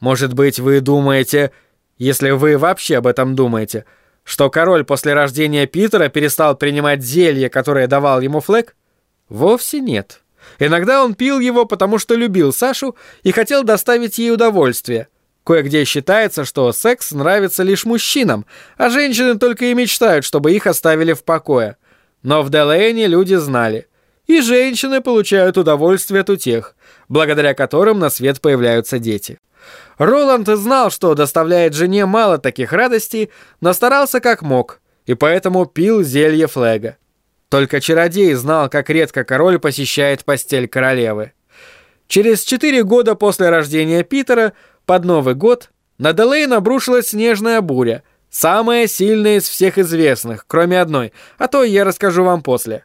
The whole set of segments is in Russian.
Может быть, вы думаете, если вы вообще об этом думаете, что король после рождения Питера перестал принимать зелье, которое давал ему Флэк? Вовсе нет. Иногда он пил его, потому что любил Сашу и хотел доставить ей удовольствие. Кое-где считается, что секс нравится лишь мужчинам, а женщины только и мечтают, чтобы их оставили в покое. Но в Делэйне люди знали. И женщины получают удовольствие от утех, благодаря которым на свет появляются дети. Роланд знал, что доставляет жене мало таких радостей, но старался как мог, и поэтому пил зелье Флега. Только чародей знал, как редко король посещает постель королевы. Через четыре года после рождения Питера, под Новый год, на Делейн обрушилась снежная буря, самая сильная из всех известных, кроме одной, а то я расскажу вам после.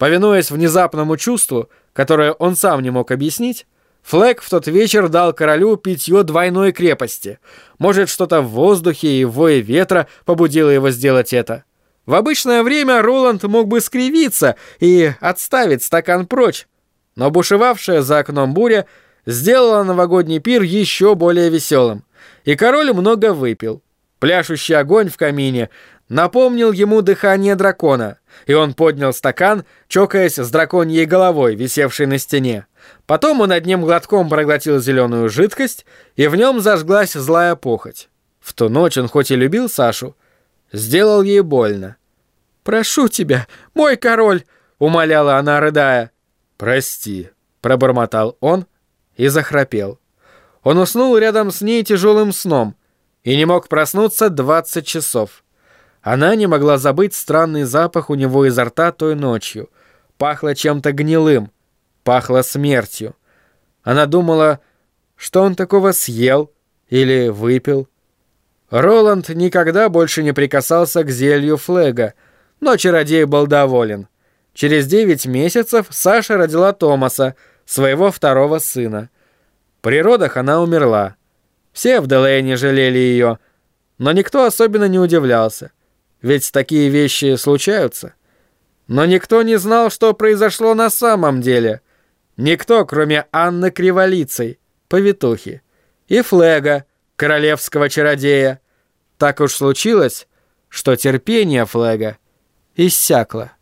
Повинуясь внезапному чувству, которое он сам не мог объяснить, Флэк в тот вечер дал королю питье двойной крепости. Может, что-то в воздухе и вое ветра побудило его сделать это. В обычное время Роланд мог бы скривиться и отставить стакан прочь, но бушевавшая за окном буря сделала новогодний пир еще более веселым, и король много выпил. Пляшущий огонь в камине напомнил ему дыхание дракона, и он поднял стакан, чокаясь с драконьей головой, висевшей на стене. Потом он одним глотком проглотил зеленую жидкость, и в нем зажглась злая похоть. В ту ночь он хоть и любил Сашу, сделал ей больно. «Прошу тебя, мой король!» — умоляла она, рыдая. «Прости», — пробормотал он и захрапел. Он уснул рядом с ней тяжелым сном и не мог проснуться двадцать часов. Она не могла забыть странный запах у него изо рта той ночью. Пахло чем-то гнилым, пахло смертью. Она думала, что он такого съел или выпил. Роланд никогда больше не прикасался к зелью Флега, но чародей был доволен. Через девять месяцев Саша родила Томаса, своего второго сына. При родах она умерла. Все в Делейне жалели ее, но никто особенно не удивлялся, ведь такие вещи случаются. Но никто не знал, что произошло на самом деле. Никто, кроме Анны Криволицей, повитухи, и Флега, королевского чародея. Так уж случилось, что терпение Флега иссякло.